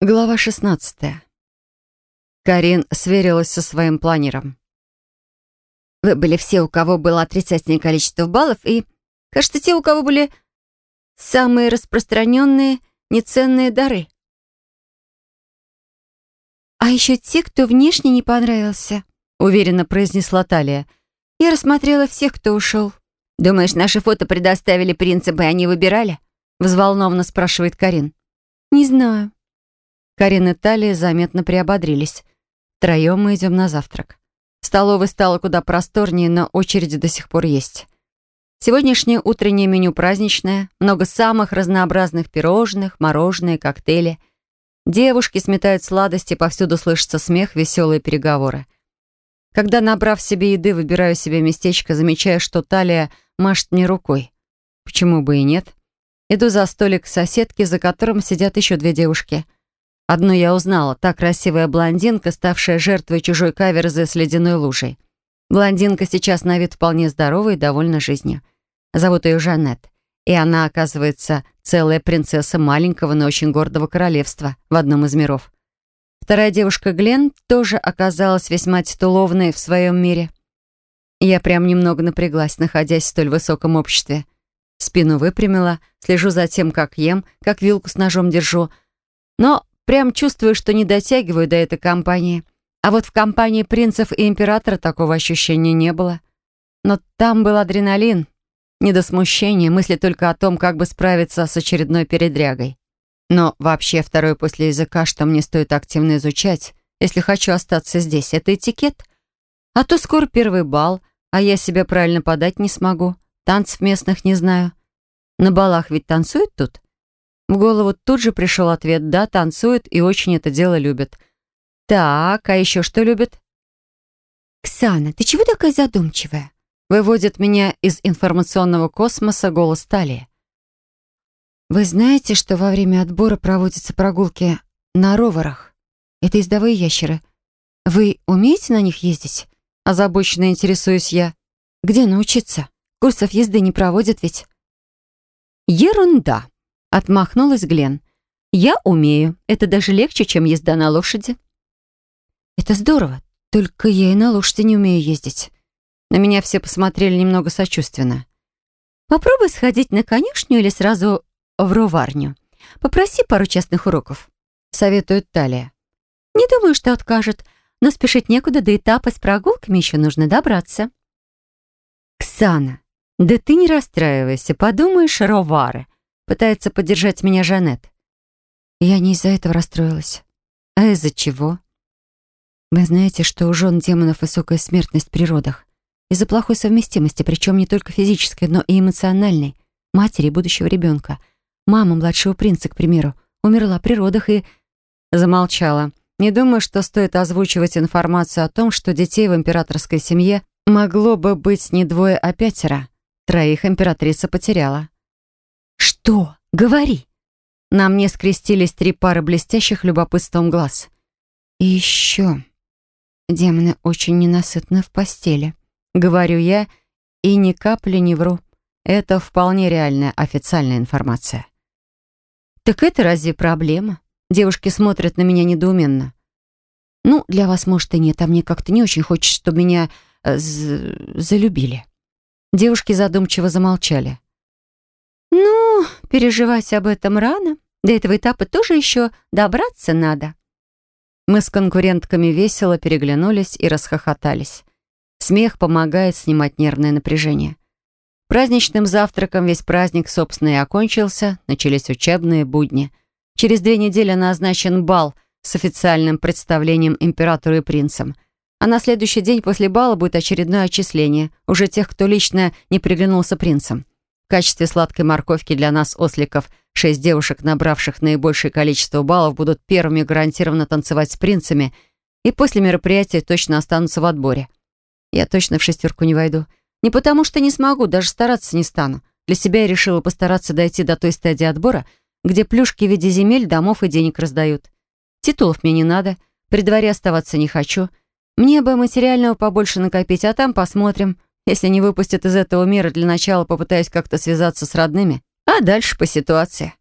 Глава 16. Карин сверилась со своим планером. Вы были все, у кого было отрицательное количество баллов, и, кажется, те, у кого были самые распространенные неценные дары. «А еще те, кто внешне не понравился», — уверенно произнесла Талия. «Я рассмотрела всех, кто ушел». «Думаешь, наши фото предоставили принципы, и они выбирали?» — взволнованно спрашивает Карин. «Не знаю», Карин и Талия заметно приободрились. Втроем мы идем на завтрак. Столовой стало куда просторнее, но очереди до сих пор есть. Сегодняшнее утреннее меню праздничное, много самых разнообразных пирожных, мороженое, коктейли. Девушки сметают сладости, повсюду слышится смех, веселые переговоры. Когда, набрав себе еды, выбираю себе местечко, замечаю, что Талия машет мне рукой. Почему бы и нет? Иду за столик соседки, за которым сидят еще две девушки — Одну я узнала, та красивая блондинка, ставшая жертвой чужой каверзы с ледяной лужей. Блондинка сейчас на вид вполне здоровая и довольна жизнью. Зовут ее Жанет. И она, оказывается, целая принцесса маленького, но очень гордого королевства в одном из миров. Вторая девушка Глен тоже оказалась весьма титулованной в своем мире. Я прям немного напряглась, находясь в столь высоком обществе. Спину выпрямила, слежу за тем, как ем, как вилку с ножом держу. Но Прям чувствую, что не дотягиваю до этой компании. А вот в компании принцев и императора такого ощущения не было. Но там был адреналин. Не до смущения, мысли только о том, как бы справиться с очередной передрягой. Но вообще второй после языка, что мне стоит активно изучать, если хочу остаться здесь, это этикет. А то скоро первый бал, а я себя правильно подать не смогу. Танцев местных не знаю. На балах ведь танцуют тут? В голову тут же пришел ответ «да, танцует и очень это дело любит». «Так, а еще что любит?» «Ксана, ты чего такая задумчивая?» Выводит меня из информационного космоса голос Талии. «Вы знаете, что во время отбора проводятся прогулки на роверах? Это ездовые ящеры. Вы умеете на них ездить?» Озабоченно интересуюсь я. «Где научиться? Курсов езды не проводят ведь?» «Ерунда!» Отмахнулась Глен. «Я умею. Это даже легче, чем езда на лошади». «Это здорово. Только я и на лошади не умею ездить». На меня все посмотрели немного сочувственно. «Попробуй сходить на конюшню или сразу в роварню. Попроси пару частных уроков», — советует Талия. «Не думаю, что откажет, но спешить некуда, до этапа с прогулками еще нужно добраться». «Ксана, да ты не расстраивайся, подумаешь, ровары. Пытается поддержать меня Жанет. Я не из-за этого расстроилась. А из-за чего? Вы знаете, что у жен демонов высокая смертность при родах. Из-за плохой совместимости, причем не только физической, но и эмоциональной. Матери будущего ребенка. Мама младшего принца, к примеру, умерла при родах и... Замолчала. Не думаю, что стоит озвучивать информацию о том, что детей в императорской семье могло бы быть не двое, а пятеро. Троих императрица потеряла. «Что? Говори!» На мне скрестились три пары блестящих любопытством глаз. «И еще...» Демоны очень ненасытны в постели. Говорю я, и ни капли не вру. Это вполне реальная официальная информация. «Так это разве проблема?» Девушки смотрят на меня недоуменно. «Ну, для вас, может, и нет, а мне как-то не очень хочется, чтобы меня э, залюбили». Девушки задумчиво замолчали. «Ну, переживать об этом рано. До этого этапа тоже еще добраться надо». Мы с конкурентками весело переглянулись и расхохотались. Смех помогает снимать нервное напряжение. Праздничным завтраком весь праздник, собственно, и окончился, начались учебные будни. Через две недели назначен бал с официальным представлением императору и принцам. А на следующий день после бала будет очередное отчисление, уже тех, кто лично не приглянулся принцам. В качестве сладкой морковки для нас, осликов, шесть девушек, набравших наибольшее количество баллов, будут первыми гарантированно танцевать с принцами и после мероприятия точно останутся в отборе. Я точно в шестерку не войду. Не потому что не смогу, даже стараться не стану. Для себя я решила постараться дойти до той стадии отбора, где плюшки в виде земель, домов и денег раздают. Титулов мне не надо, при дворе оставаться не хочу. Мне бы материального побольше накопить, а там посмотрим, если не выпустят из этого мира, для начала попытаюсь как-то связаться с родными, а дальше по ситуации.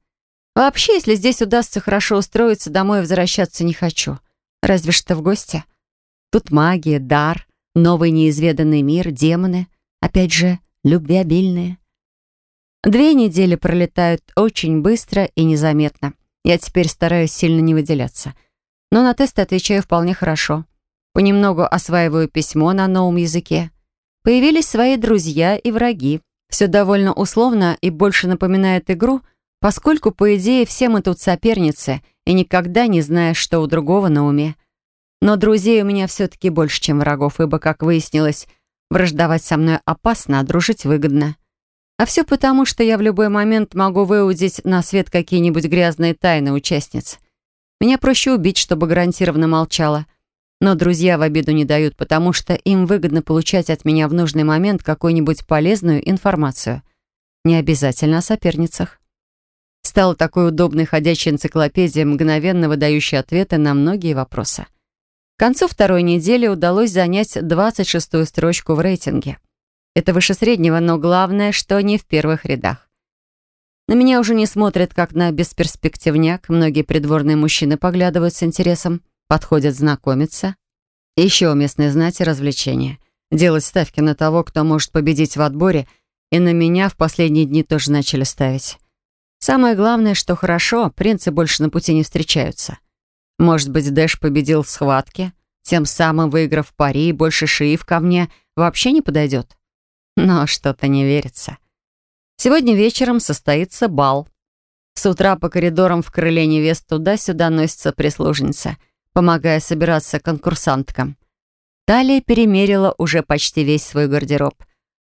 Вообще, если здесь удастся хорошо устроиться, домой возвращаться не хочу. Разве что в гости. Тут магия, дар, новый неизведанный мир, демоны. Опять же, любвеобильные. Две недели пролетают очень быстро и незаметно. Я теперь стараюсь сильно не выделяться. Но на тесты отвечаю вполне хорошо. Понемногу осваиваю письмо на новом языке. Появились свои друзья и враги. Все довольно условно и больше напоминает игру — поскольку, по идее, все мы тут соперницы и никогда не знаешь, что у другого на уме. Но друзей у меня все-таки больше, чем врагов, ибо, как выяснилось, враждовать со мной опасно, а дружить выгодно. А все потому, что я в любой момент могу выудить на свет какие-нибудь грязные тайны участниц. Меня проще убить, чтобы гарантированно молчала. Но друзья в обиду не дают, потому что им выгодно получать от меня в нужный момент какую-нибудь полезную информацию. Не обязательно о соперницах стала такой удобной ходячей энциклопедией, мгновенно выдающей ответы на многие вопросы. К концу второй недели удалось занять 26-ю строчку в рейтинге. Это выше среднего, но главное, что не в первых рядах. На меня уже не смотрят, как на бесперспективняк. Многие придворные мужчины поглядывают с интересом, подходят знакомиться. Еще уместное знать и развлечения. Делать ставки на того, кто может победить в отборе, и на меня в последние дни тоже начали ставить. Самое главное, что хорошо, принцы больше на пути не встречаются. Может быть, Дэш победил в схватке, тем самым выиграв пари, и больше шиев ко мне вообще не подойдет. Но что-то не верится. Сегодня вечером состоится бал. С утра по коридорам в крыле невест туда-сюда носится прислужница, помогая собираться конкурсанткам. Талия перемерила уже почти весь свой гардероб,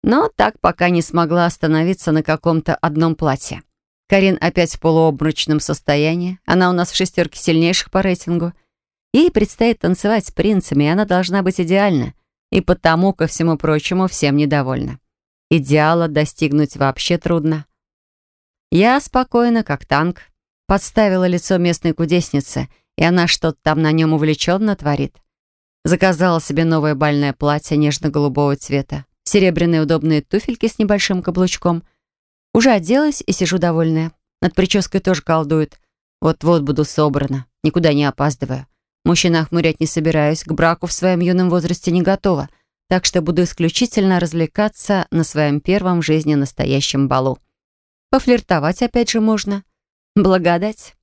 но так пока не смогла остановиться на каком-то одном платье. Карин опять в полуобморочном состоянии. Она у нас в шестерке сильнейших по рейтингу. Ей предстоит танцевать с принцами, и она должна быть идеальна. И потому, ко всему прочему, всем недовольна. Идеала достигнуть вообще трудно. Я спокойно, как танк, подставила лицо местной кудесницы, и она что-то там на нем увлеченно творит. Заказала себе новое бальное платье нежно-голубого цвета, серебряные удобные туфельки с небольшим каблучком — уже оделась и сижу довольная. Над прической тоже колдует. Вот-вот буду собрана, никуда не опаздываю. Мужчина охмурять не собираюсь, к браку в своем юном возрасте не готова, так что буду исключительно развлекаться на своем первом в жизни настоящем балу. Пофлиртовать опять же можно. Благодать.